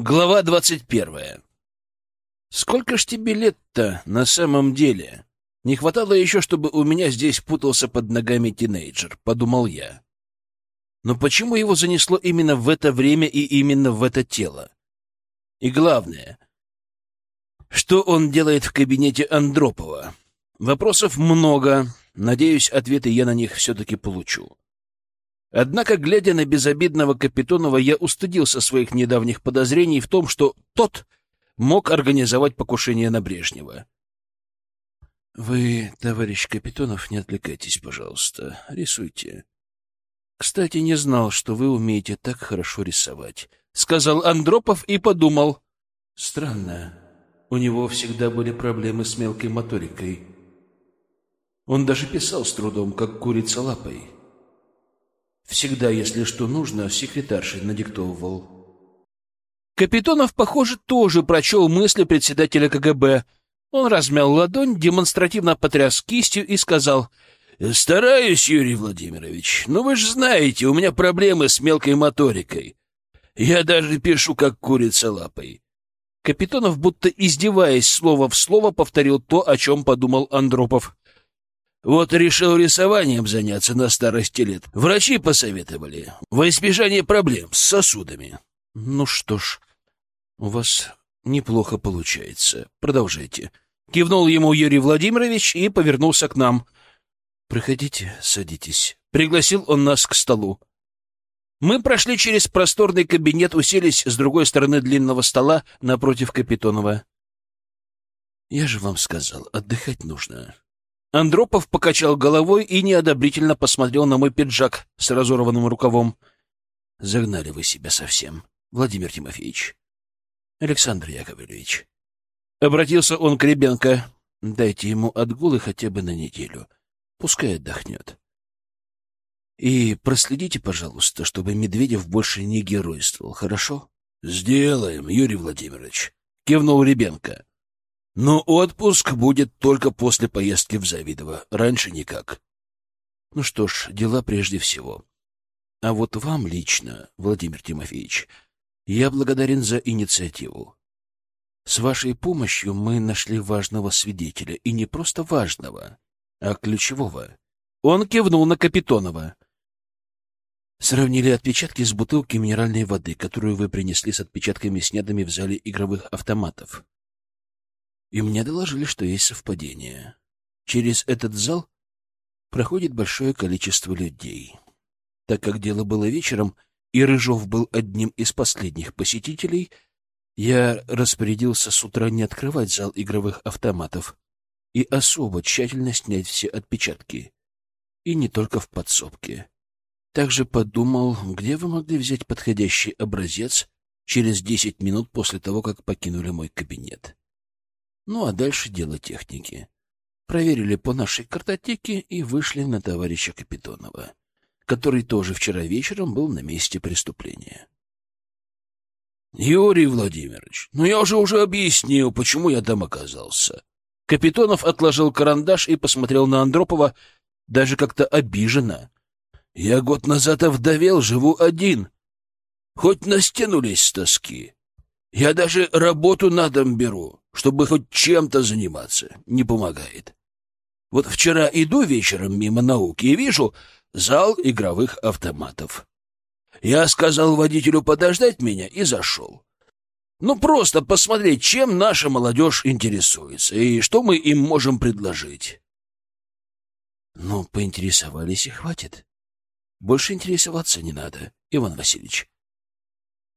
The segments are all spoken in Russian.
Глава двадцать первая. Сколько ж тебе лет-то на самом деле? Не хватало еще, чтобы у меня здесь путался под ногами тинейджер, подумал я. Но почему его занесло именно в это время и именно в это тело? И главное, что он делает в кабинете Андропова? Вопросов много. Надеюсь, ответы я на них все-таки получу. Однако, глядя на безобидного Капитонова, я устыдился своих недавних подозрений в том, что тот мог организовать покушение на Брежнева. — Вы, товарищ Капитонов, не отвлекайтесь, пожалуйста. Рисуйте. — Кстати, не знал, что вы умеете так хорошо рисовать, — сказал Андропов и подумал. — Странно. У него всегда были проблемы с мелкой моторикой. Он даже писал с трудом, как курица лапой. — Всегда, если что нужно, секретаршей надиктовывал. Капитонов, похоже, тоже прочел мысли председателя КГБ. Он размял ладонь, демонстративно потряс кистью и сказал, «Стараюсь, Юрий Владимирович, но вы же знаете, у меня проблемы с мелкой моторикой. Я даже пишу, как курица лапой». Капитонов, будто издеваясь слово в слово, повторил то, о чем подумал Андропов. Вот решил рисованием заняться на старости лет. Врачи посоветовали. Во избежание проблем с сосудами. Ну что ж, у вас неплохо получается. Продолжайте. Кивнул ему Юрий Владимирович и повернулся к нам. Проходите, садитесь. Пригласил он нас к столу. Мы прошли через просторный кабинет, уселись с другой стороны длинного стола напротив Капитонова. Я же вам сказал, отдыхать нужно. Андропов покачал головой и неодобрительно посмотрел на мой пиджак с разорванным рукавом. — Загнали вы себя совсем, Владимир Тимофеевич. — Александр Яковлевич. Обратился он к Ребенко. — Дайте ему отгулы хотя бы на неделю. Пускай отдохнет. И проследите, пожалуйста, чтобы Медведев больше не геройствовал, хорошо? — Сделаем, Юрий Владимирович, — кивнул Ребенко. Но отпуск будет только после поездки в Завидово. Раньше никак. Ну что ж, дела прежде всего. А вот вам лично, Владимир Тимофеевич, я благодарен за инициативу. С вашей помощью мы нашли важного свидетеля, и не просто важного, а ключевого. Он кивнул на Капитонова. Сравнили отпечатки с бутылки минеральной воды, которую вы принесли с отпечатками, снятыми в зале игровых автоматов и мне доложили, что есть совпадение. Через этот зал проходит большое количество людей. Так как дело было вечером, и Рыжов был одним из последних посетителей, я распорядился с утра не открывать зал игровых автоматов и особо тщательно снять все отпечатки. И не только в подсобке. Также подумал, где вы могли взять подходящий образец через десять минут после того, как покинули мой кабинет. Ну а дальше дело техники. Проверили по нашей картотеке и вышли на товарища Капитонова, который тоже вчера вечером был на месте преступления. Юрий Владимирович, ну я уже уже объяснил, почему я там оказался. Капитонов отложил карандаш и посмотрел на Андропова даже как-то обиженно. Я год назад овдовел, живу один. Хоть настянулись с тоски. Я даже работу на дом беру, чтобы хоть чем-то заниматься. Не помогает. Вот вчера иду вечером мимо науки и вижу зал игровых автоматов. Я сказал водителю подождать меня и зашел. Ну, просто посмотреть, чем наша молодежь интересуется и что мы им можем предложить. Ну, поинтересовались и хватит. Больше интересоваться не надо, Иван Васильевич.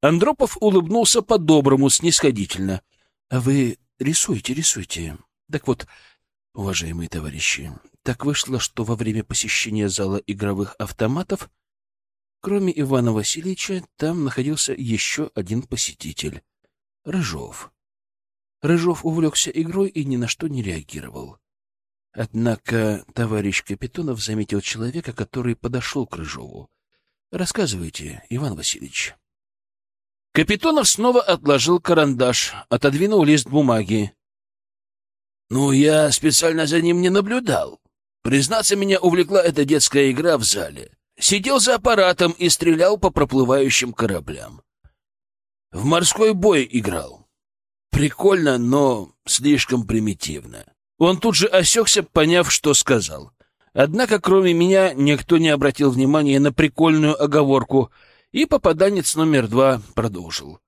Андропов улыбнулся по-доброму, снисходительно. — А вы рисуйте, рисуйте. Так вот, уважаемые товарищи, так вышло, что во время посещения зала игровых автоматов, кроме Ивана Васильевича, там находился еще один посетитель — Рыжов. Рыжов увлекся игрой и ни на что не реагировал. Однако товарищ Капитонов заметил человека, который подошел к Рыжову. — Рассказывайте, Иван Васильевич. Капитонов снова отложил карандаш, отодвинул лист бумаги. «Ну, я специально за ним не наблюдал. Признаться, меня увлекла эта детская игра в зале. Сидел за аппаратом и стрелял по проплывающим кораблям. В морской бой играл. Прикольно, но слишком примитивно. Он тут же осекся, поняв, что сказал. Однако, кроме меня, никто не обратил внимания на прикольную оговорку, и попаданец номер два продолжил.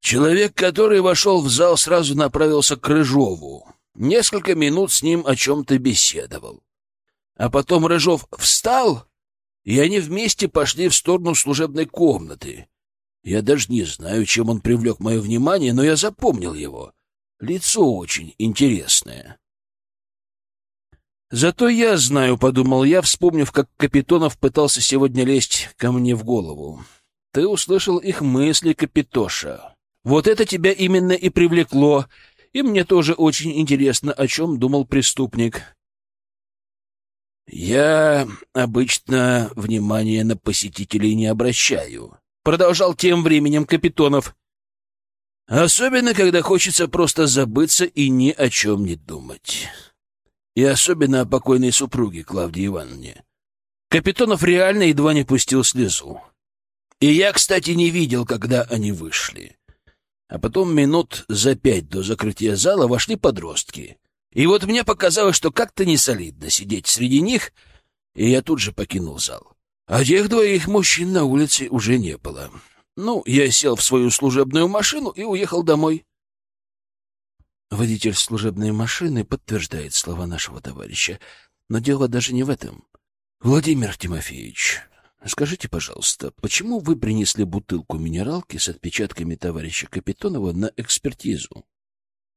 Человек, который вошел в зал, сразу направился к Рыжову. Несколько минут с ним о чем-то беседовал. А потом Рыжов встал, и они вместе пошли в сторону служебной комнаты. Я даже не знаю, чем он привлек мое внимание, но я запомнил его. Лицо очень интересное. Зато я знаю, — подумал я, вспомнив, как Капитонов пытался сегодня лезть ко мне в голову. Ты услышал их мысли, Капитоша. Вот это тебя именно и привлекло, и мне тоже очень интересно, о чем думал преступник. Я обычно внимания на посетителей не обращаю, — продолжал тем временем Капитонов. Особенно, когда хочется просто забыться и ни о чем не думать. И особенно о покойной супруге Клавдии Ивановне. Капитонов реально едва не пустил слезу. И я, кстати, не видел, когда они вышли. А потом минут за пять до закрытия зала вошли подростки. И вот мне показалось, что как-то не солидно сидеть среди них, и я тут же покинул зал. А тех двоих мужчин на улице уже не было. Ну, я сел в свою служебную машину и уехал домой. Водитель служебной машины подтверждает слова нашего товарища. Но дело даже не в этом. Владимир Тимофеевич, скажите, пожалуйста, почему вы принесли бутылку минералки с отпечатками товарища Капитонова на экспертизу?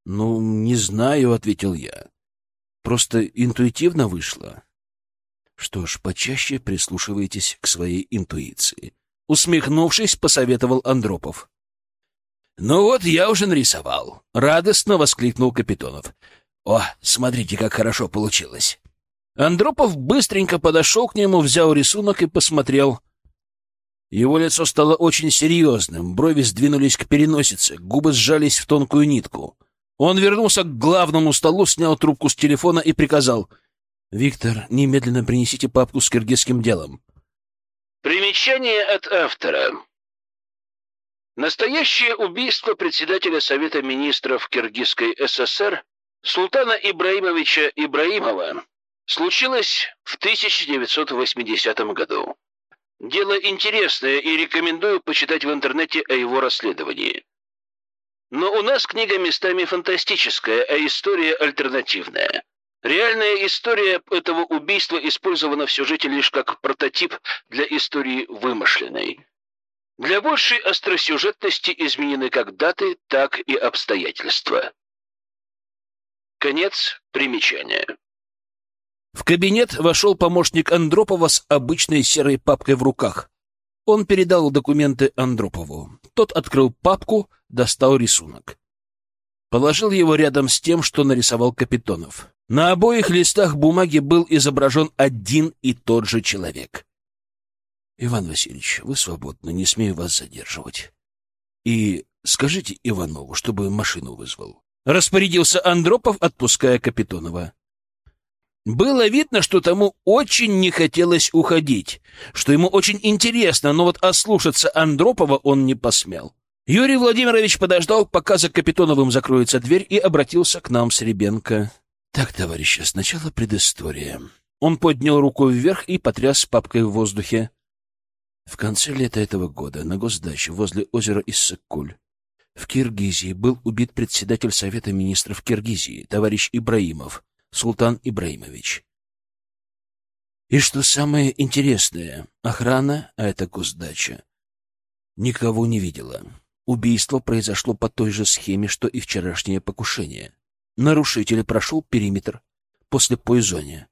Ну, не знаю, ответил я. Просто интуитивно вышло. Что ж, почаще прислушивайтесь к своей интуиции. Усмехнувшись, посоветовал Андропов. «Ну вот, я уже нарисовал», — радостно воскликнул Капитонов. «О, смотрите, как хорошо получилось». Андропов быстренько подошел к нему, взял рисунок и посмотрел. Его лицо стало очень серьезным, брови сдвинулись к переносице, губы сжались в тонкую нитку. Он вернулся к главному столу, снял трубку с телефона и приказал. «Виктор, немедленно принесите папку с киргизским делом». Примечание от автора. Настоящее убийство председателя Совета министров Киргизской ССР Султана Ибраимовича Ибраимова случилось в 1980 году. Дело интересное и рекомендую почитать в интернете о его расследовании. Но у нас книга местами фантастическая, а история альтернативная. Реальная история этого убийства использована в сюжете лишь как прототип для истории вымышленной. Для большей остросюжетности изменены как даты, так и обстоятельства. Конец примечания. В кабинет вошел помощник Андропова с обычной серой папкой в руках. Он передал документы Андропову. Тот открыл папку, достал рисунок. Положил его рядом с тем, что нарисовал Капитонов. На обоих листах бумаги был изображен один и тот же человек — Иван Васильевич, вы свободны, не смею вас задерживать. И скажите Иванову, чтобы машину вызвал. Распорядился Андропов, отпуская Капитонова. Было видно, что тому очень не хотелось уходить, что ему очень интересно, но вот ослушаться Андропова он не посмел. Юрий Владимирович подождал, пока за Капитоновым закроется дверь, и обратился к нам с Ребенко. «Так, товарищи, сначала предыстория». Он поднял руку вверх и потряс папкой в воздухе. В конце лета этого года на госдаче возле озера Иссык-Куль в Киргизии был убит председатель Совета министров Киргизии, товарищ Ибраимов, Султан Ибраимович. И что самое интересное, охрана, а это госдача, никого не видела. Убийство произошло по той же схеме, что и вчерашнее покушение. Нарушитель прошел периметр после поизония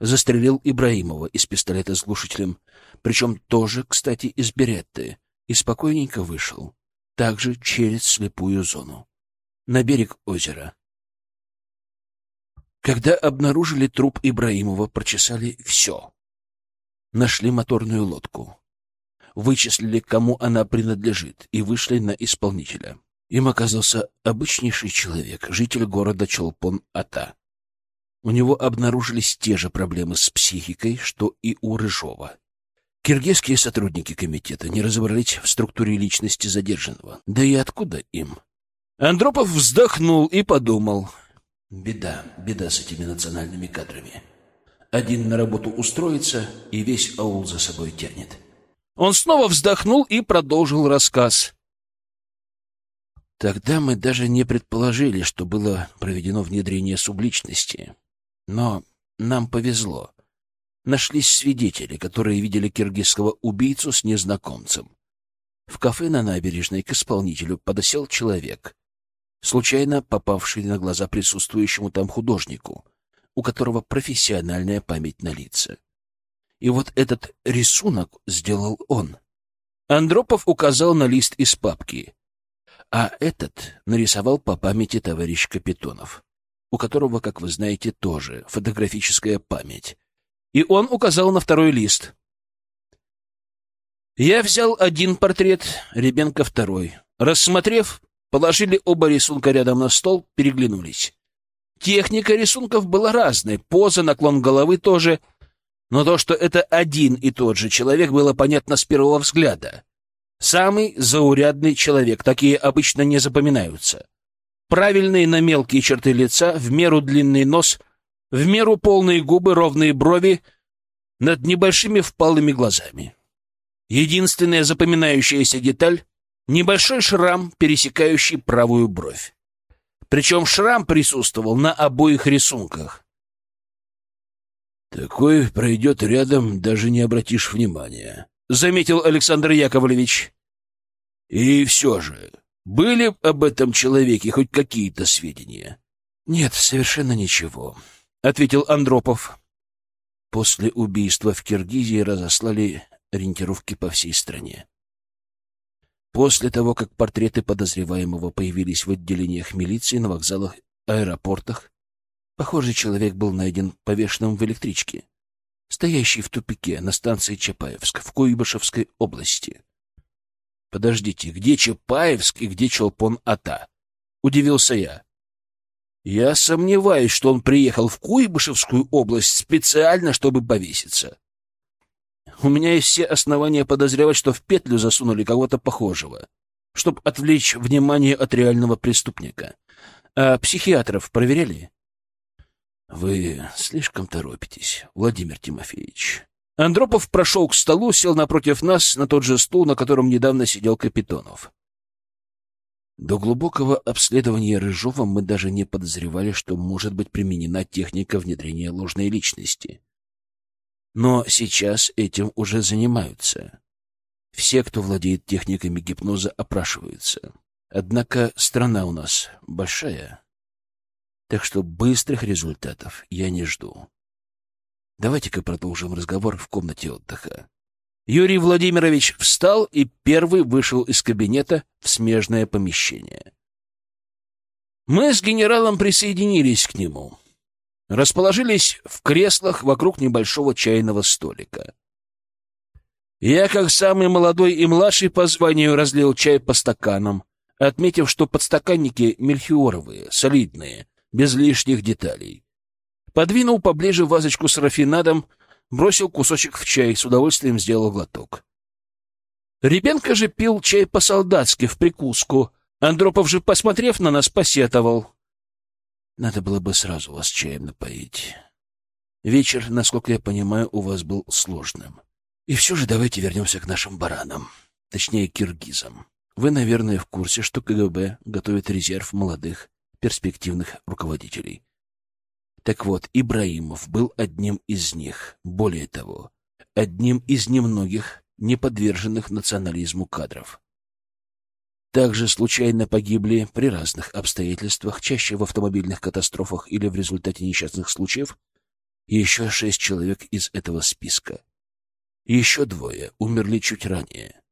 застрелил Ибраимова из пистолета с глушителем, причем тоже, кстати, из беретты, и спокойненько вышел, также через слепую зону, на берег озера. Когда обнаружили труп Ибраимова, прочесали все. Нашли моторную лодку. Вычислили, кому она принадлежит, и вышли на исполнителя. Им оказался обычнейший человек, житель города Чолпон-Ата. У него обнаружились те же проблемы с психикой, что и у Рыжова. Киргизские сотрудники комитета не разобрались в структуре личности задержанного. Да и откуда им? Андропов вздохнул и подумал. Беда, беда с этими национальными кадрами. Один на работу устроится и весь аул за собой тянет. Он снова вздохнул и продолжил рассказ. Тогда мы даже не предположили, что было проведено внедрение субличности. Но нам повезло. Нашлись свидетели, которые видели киргизского убийцу с незнакомцем. В кафе на набережной к исполнителю подосел человек, случайно попавший на глаза присутствующему там художнику, у которого профессиональная память на лица. И вот этот рисунок сделал он. Андропов указал на лист из папки — а этот нарисовал по памяти товарищ Капитонов, у которого, как вы знаете, тоже фотографическая память. И он указал на второй лист. Я взял один портрет, Ребенка второй. Рассмотрев, положили оба рисунка рядом на стол, переглянулись. Техника рисунков была разной, поза, наклон головы тоже, но то, что это один и тот же человек, было понятно с первого взгляда. Самый заурядный человек, такие обычно не запоминаются. Правильные на мелкие черты лица, в меру длинный нос, в меру полные губы, ровные брови, над небольшими впалыми глазами. Единственная запоминающаяся деталь — небольшой шрам, пересекающий правую бровь. Причем шрам присутствовал на обоих рисунках. Такой пройдет рядом, даже не обратишь внимания. — заметил Александр Яковлевич. «И все же, были об этом человеке хоть какие-то сведения?» «Нет, совершенно ничего», — ответил Андропов. После убийства в Киргизии разослали ориентировки по всей стране. После того, как портреты подозреваемого появились в отделениях милиции, на вокзалах, аэропортах, похожий человек был найден повешенным в электричке стоящий в тупике на станции Чапаевск в Куйбышевской области. Подождите, где Чапаевск и где Челпон-Ата? Удивился я. Я сомневаюсь, что он приехал в Куйбышевскую область специально, чтобы повеситься. У меня есть все основания подозревать, что в петлю засунули кого-то похожего, чтобы отвлечь внимание от реального преступника. А психиатров проверяли? Вы слишком торопитесь, Владимир Тимофеевич. Андропов прошел к столу, сел напротив нас на тот же стул, на котором недавно сидел Капитонов. До глубокого обследования Рыжова мы даже не подозревали, что может быть применена техника внедрения ложной личности. Но сейчас этим уже занимаются. Все, кто владеет техниками гипноза, опрашиваются. Однако страна у нас большая. Так что быстрых результатов я не жду. Давайте-ка продолжим разговор в комнате отдыха. Юрий Владимирович встал и первый вышел из кабинета в смежное помещение. Мы с генералом присоединились к нему. Расположились в креслах вокруг небольшого чайного столика. Я, как самый молодой и младший по званию, разлил чай по стаканам, отметив, что подстаканники мельхиоровые, солидные, без лишних деталей. Подвинул поближе вазочку с рафинадом, бросил кусочек в чай, с удовольствием сделал глоток. Ребенка же пил чай по-солдатски, в прикуску. Андропов же, посмотрев на нас, посетовал. Надо было бы сразу вас чаем напоить. Вечер, насколько я понимаю, у вас был сложным. И все же давайте вернемся к нашим баранам, точнее, киргизам. Вы, наверное, в курсе, что КГБ готовит резерв молодых, перспективных руководителей. Так вот, Ибраимов был одним из них, более того, одним из немногих неподверженных национализму кадров. Также случайно погибли при разных обстоятельствах, чаще в автомобильных катастрофах или в результате несчастных случаев, еще шесть человек из этого списка. Еще двое умерли чуть ранее.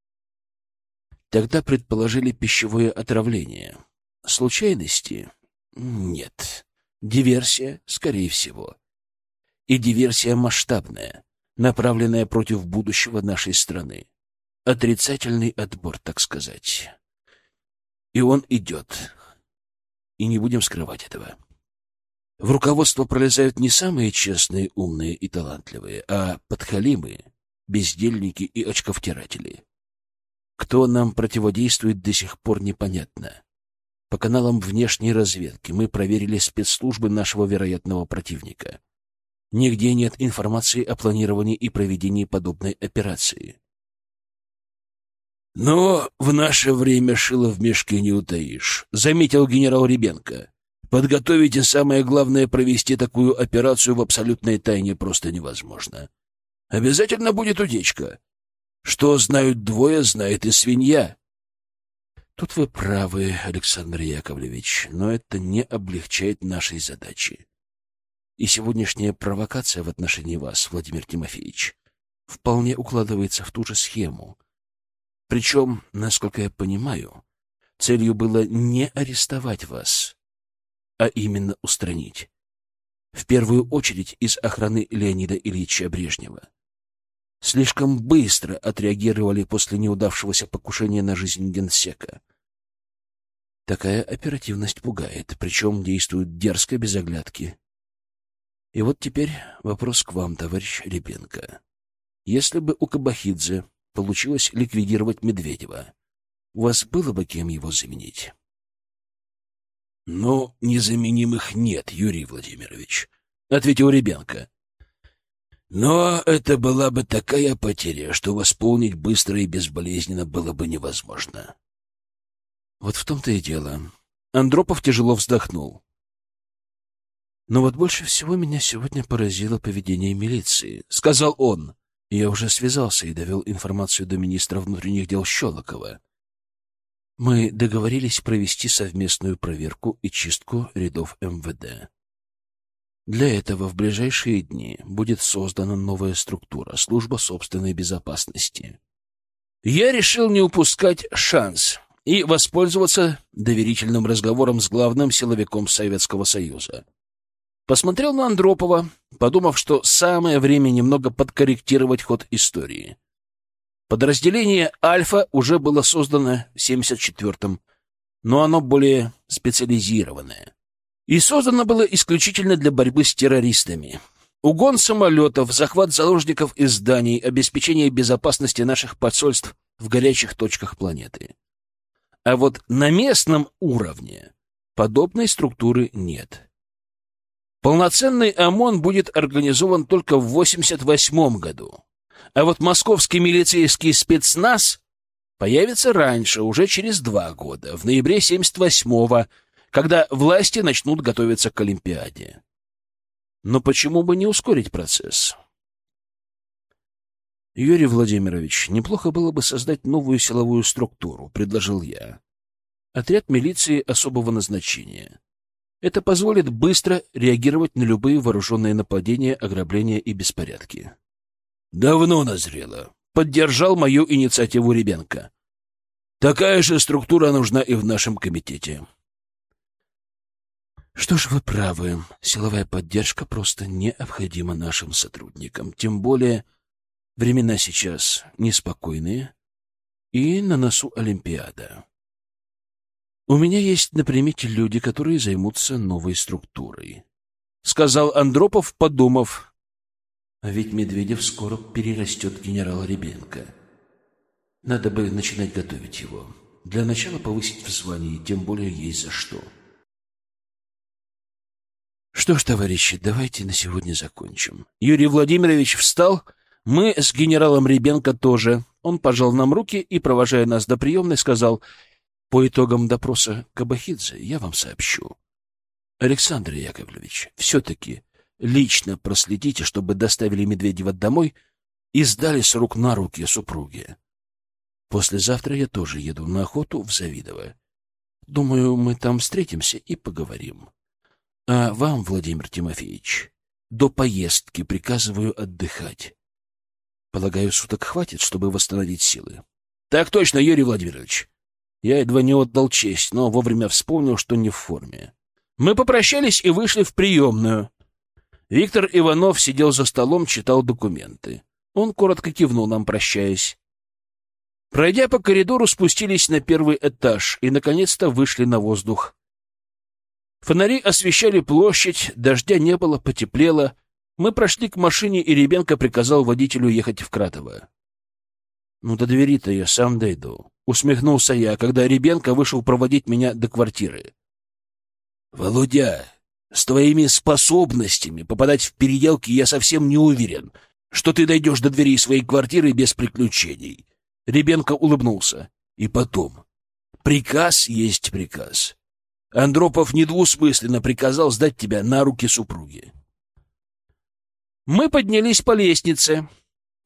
Тогда предположили пищевое отравление. Случайности? Нет. Диверсия, скорее всего. И диверсия масштабная, направленная против будущего нашей страны. Отрицательный отбор, так сказать. И он идет. И не будем скрывать этого. В руководство пролезают не самые честные, умные и талантливые, а подхалимы, бездельники и очковтиратели. Кто нам противодействует, до сих пор непонятно. По каналам внешней разведки мы проверили спецслужбы нашего вероятного противника. Нигде нет информации о планировании и проведении подобной операции. «Но в наше время шило в мешке не утаишь», — заметил генерал Ребенко. «Подготовить и самое главное провести такую операцию в абсолютной тайне просто невозможно. Обязательно будет утечка. Что знают двое, знает и свинья». Тут вы правы, Александр Яковлевич, но это не облегчает нашей задачи. И сегодняшняя провокация в отношении вас, Владимир Тимофеевич, вполне укладывается в ту же схему — причем, насколько я понимаю, целью было не арестовать вас, а именно устранить. В первую очередь из охраны Леонида Ильича Брежнева. Слишком быстро отреагировали после неудавшегося покушения на жизнь генсека. Такая оперативность пугает, причем действует дерзко, без оглядки. И вот теперь вопрос к вам, товарищ Ребенко. Если бы у Кабахидзе получилось ликвидировать Медведева. У вас было бы кем его заменить? — Ну, незаменимых нет, Юрий Владимирович, — ответил Ребенко. — Но это была бы такая потеря, что восполнить быстро и безболезненно было бы невозможно. Вот в том-то и дело. Андропов тяжело вздохнул. Но вот больше всего меня сегодня поразило поведение милиции, — сказал он. Я уже связался и довел информацию до министра внутренних дел Щелокова. Мы договорились провести совместную проверку и чистку рядов МВД. Для этого в ближайшие дни будет создана новая структура — служба собственной безопасности. Я решил не упускать шанс и воспользоваться доверительным разговором с главным силовиком Советского Союза. Посмотрел на Андропова, подумав, что самое время немного подкорректировать ход истории. Подразделение «Альфа» уже было создано в 74-м, но оно более специализированное. И создано было исключительно для борьбы с террористами. Угон самолетов, захват заложников из зданий, обеспечение безопасности наших посольств в горячих точках планеты. А вот на местном уровне подобной структуры нет. Полноценный ОМОН будет организован только в 88 году. А вот московский милицейский спецназ появится раньше, уже через два года, в ноябре 78-го, когда власти начнут готовиться к Олимпиаде. Но почему бы не ускорить процесс? Юрий Владимирович, неплохо было бы создать новую силовую структуру, предложил я. Отряд милиции особого назначения. Это позволит быстро реагировать на любые вооруженные нападения, ограбления и беспорядки. Давно назрело. Поддержал мою инициативу Ребенко. Такая же структура нужна и в нашем комитете. Что ж, вы правы. Силовая поддержка просто необходима нашим сотрудникам. Тем более времена сейчас неспокойные и на носу Олимпиада. У меня есть на примете люди, которые займутся новой структурой. Сказал Андропов, подумав. А ведь Медведев скоро перерастет генерала Ребенко. Надо бы начинать готовить его. Для начала повысить в звании, тем более есть за что. Что ж, товарищи, давайте на сегодня закончим. Юрий Владимирович встал, мы с генералом Ребенко тоже. Он пожал нам руки и, провожая нас до приемной, сказал — по итогам допроса Кабахидзе я вам сообщу. Александр Яковлевич, все-таки лично проследите, чтобы доставили Медведева домой и сдали с рук на руки супруге. Послезавтра я тоже еду на охоту в Завидово. Думаю, мы там встретимся и поговорим. А вам, Владимир Тимофеевич, до поездки приказываю отдыхать. Полагаю, суток хватит, чтобы восстановить силы. — Так точно, Юрий Владимирович. Я едва не отдал честь, но вовремя вспомнил, что не в форме. Мы попрощались и вышли в приемную. Виктор Иванов сидел за столом, читал документы. Он коротко кивнул нам, прощаясь. Пройдя по коридору, спустились на первый этаж и, наконец-то, вышли на воздух. Фонари освещали площадь, дождя не было, потеплело. Мы прошли к машине, и Ребенко приказал водителю ехать в Кратово. «Ну, до двери-то я сам дойду», — усмехнулся я, когда Ребенко вышел проводить меня до квартиры. «Володя, с твоими способностями попадать в переделки я совсем не уверен, что ты дойдешь до дверей своей квартиры без приключений». Ребенко улыбнулся. «И потом, приказ есть приказ. Андропов недвусмысленно приказал сдать тебя на руки супруги». Мы поднялись по лестнице.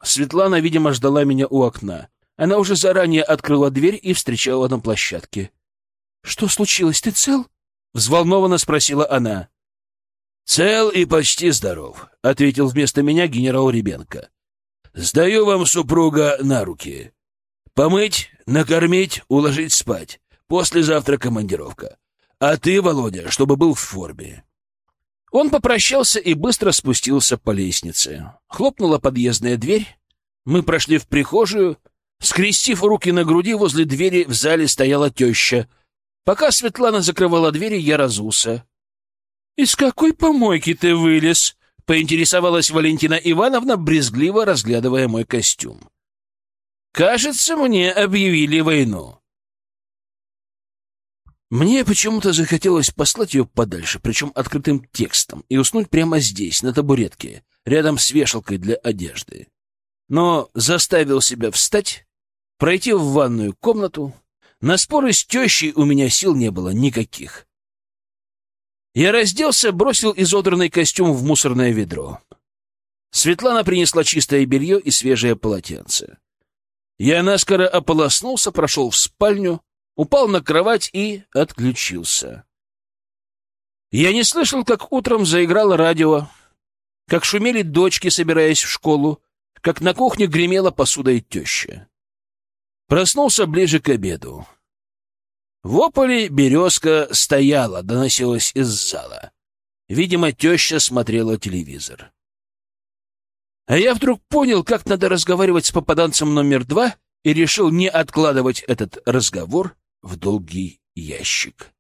Светлана, видимо, ждала меня у окна. Она уже заранее открыла дверь и встречала на площадке. — Что случилось? Ты цел? — взволнованно спросила она. — Цел и почти здоров, — ответил вместо меня генерал Ребенко. — Сдаю вам супруга на руки. Помыть, накормить, уложить спать. Послезавтра командировка. А ты, Володя, чтобы был в форме. Он попрощался и быстро спустился по лестнице. Хлопнула подъездная дверь. Мы прошли в прихожую. Скрестив руки на груди, возле двери в зале стояла теща. Пока Светлана закрывала двери, я разулся. «Из какой помойки ты вылез?» — поинтересовалась Валентина Ивановна, брезгливо разглядывая мой костюм. «Кажется, мне объявили войну». Мне почему-то захотелось послать ее подальше, причем открытым текстом, и уснуть прямо здесь, на табуретке, рядом с вешалкой для одежды. Но заставил себя встать, пройти в ванную комнату. На споры с тещей у меня сил не было никаких. Я разделся, бросил изодранный костюм в мусорное ведро. Светлана принесла чистое белье и свежее полотенце. Я наскоро ополоснулся, прошел в спальню, упал на кровать и отключился. Я не слышал, как утром заиграло радио, как шумели дочки, собираясь в школу, как на кухне гремела посуда и теща. Проснулся ближе к обеду. В ополе березка стояла, доносилась из зала. Видимо, теща смотрела телевизор. А я вдруг понял, как надо разговаривать с попаданцем номер два и решил не откладывать этот разговор в долгий ящик.